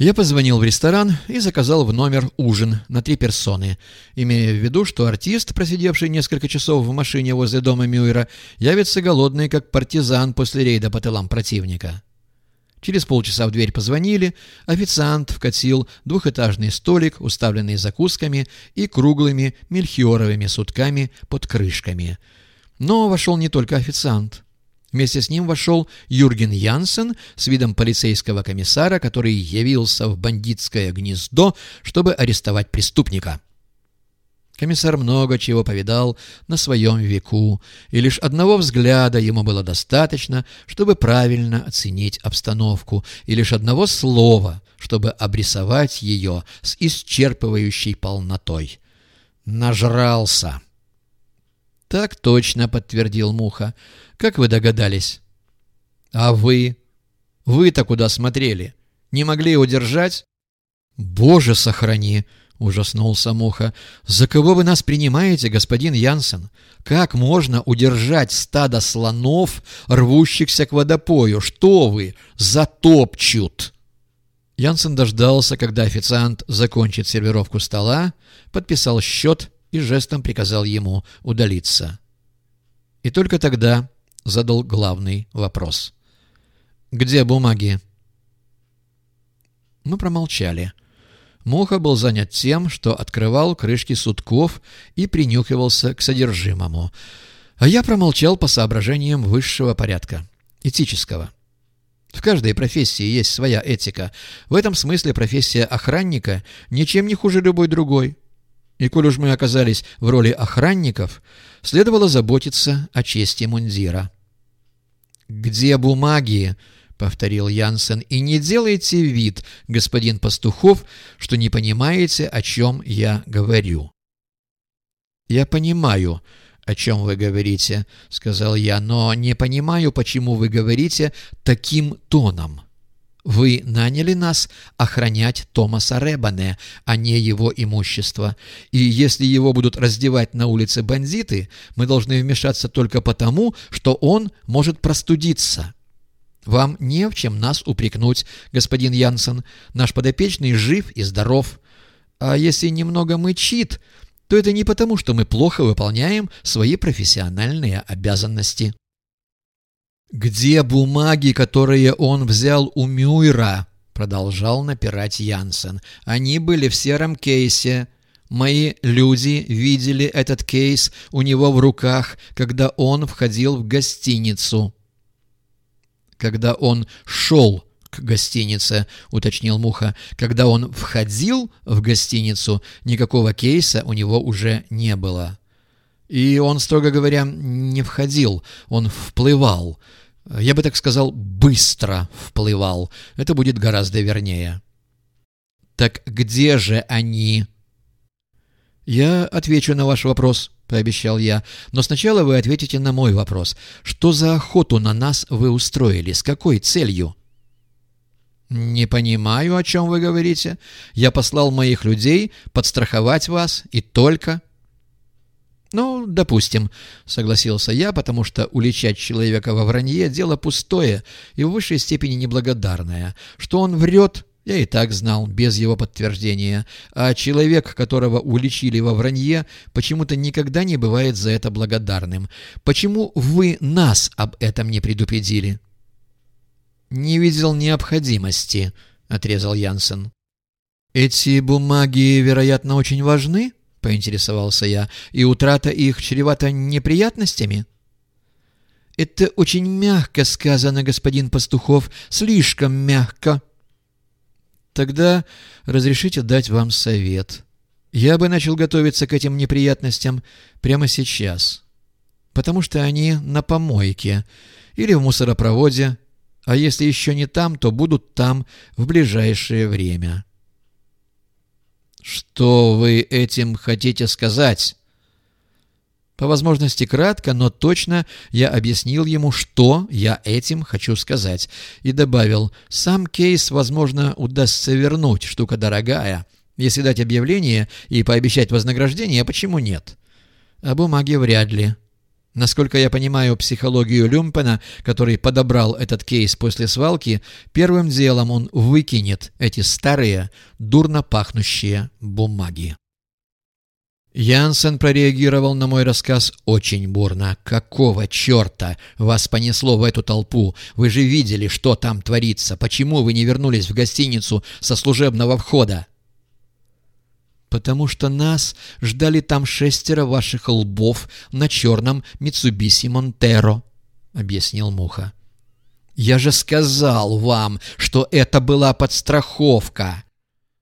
Я позвонил в ресторан и заказал в номер ужин на три персоны, имея в виду, что артист, просидевший несколько часов в машине возле дома Мюйра, явится голодный, как партизан после рейда по тылам противника. Через полчаса в дверь позвонили, официант вкатил двухэтажный столик, уставленный закусками и круглыми мельхиоровыми сутками под крышками. Но вошел не только официант. Вместе с ним вошел Юрген Янсен с видом полицейского комиссара, который явился в бандитское гнездо, чтобы арестовать преступника. Комиссар много чего повидал на своем веку, и лишь одного взгляда ему было достаточно, чтобы правильно оценить обстановку, и лишь одного слова, чтобы обрисовать ее с исчерпывающей полнотой. «Нажрался!» «Так точно», — подтвердил Муха. «Как вы догадались?» «А вы? Вы-то куда смотрели? Не могли удержать?» «Боже, сохрани!» — ужаснулся Муха. «За кого вы нас принимаете, господин Янсен? Как можно удержать стадо слонов, рвущихся к водопою? Что вы? Затопчут!» Янсен дождался, когда официант закончит сервировку стола, подписал счет и жестом приказал ему удалиться. И только тогда задал главный вопрос. «Где бумаги?» Мы промолчали. Муха был занят тем, что открывал крышки сутков и принюхивался к содержимому. А я промолчал по соображениям высшего порядка, этического. В каждой профессии есть своя этика. В этом смысле профессия охранника ничем не хуже любой другой. И коль уж мы оказались в роли охранников, следовало заботиться о чести мундира. «Где бумаги?» — повторил Янсен. «И не делайте вид, господин Пастухов, что не понимаете, о чем я говорю». «Я понимаю, о чем вы говорите», — сказал я, «но не понимаю, почему вы говорите таким тоном». Вы наняли нас охранять Томаса Ребане, а не его имущество. И если его будут раздевать на улице бандиты, мы должны вмешаться только потому, что он может простудиться. Вам не в чем нас упрекнуть, господин Янсен. Наш подопечный жив и здоров. А если немного мычит, то это не потому, что мы плохо выполняем свои профессиональные обязанности. «Где бумаги, которые он взял у Мюйра?» — продолжал напирать Янсен. «Они были в сером кейсе. Мои люди видели этот кейс у него в руках, когда он входил в гостиницу». «Когда он шел к гостинице», — уточнил Муха. «Когда он входил в гостиницу, никакого кейса у него уже не было». И он, строго говоря, не входил, он вплывал. Я бы так сказал, быстро вплывал. Это будет гораздо вернее. «Так где же они?» «Я отвечу на ваш вопрос», — пообещал я. «Но сначала вы ответите на мой вопрос. Что за охоту на нас вы устроили? С какой целью?» «Не понимаю, о чем вы говорите. Я послал моих людей подстраховать вас, и только...» «Ну, допустим», — согласился я, потому что уличать человека во вранье — дело пустое и в высшей степени неблагодарное. Что он врет, я и так знал, без его подтверждения. А человек, которого уличили во вранье, почему-то никогда не бывает за это благодарным. Почему вы нас об этом не предупредили?» «Не видел необходимости», — отрезал Янсен. «Эти бумаги, вероятно, очень важны?» — поинтересовался я, — «и утрата их чревата неприятностями?» «Это очень мягко сказано, господин Пастухов, слишком мягко». «Тогда разрешите дать вам совет. Я бы начал готовиться к этим неприятностям прямо сейчас, потому что они на помойке или в мусоропроводе, а если еще не там, то будут там в ближайшее время». «Что вы этим хотите сказать?» По возможности кратко, но точно я объяснил ему, что я этим хочу сказать, и добавил, сам кейс, возможно, удастся вернуть, штука дорогая. Если дать объявление и пообещать вознаграждение, почему нет? А бумаги вряд ли. Насколько я понимаю психологию Люмпена, который подобрал этот кейс после свалки, первым делом он выкинет эти старые, дурно пахнущие бумаги. Янсен прореагировал на мой рассказ очень бурно. «Какого черта вас понесло в эту толпу? Вы же видели, что там творится. Почему вы не вернулись в гостиницу со служебного входа?» «Потому что нас ждали там шестеро ваших лбов на черном Митсубиси Монтеро», — объяснил Муха. «Я же сказал вам, что это была подстраховка!»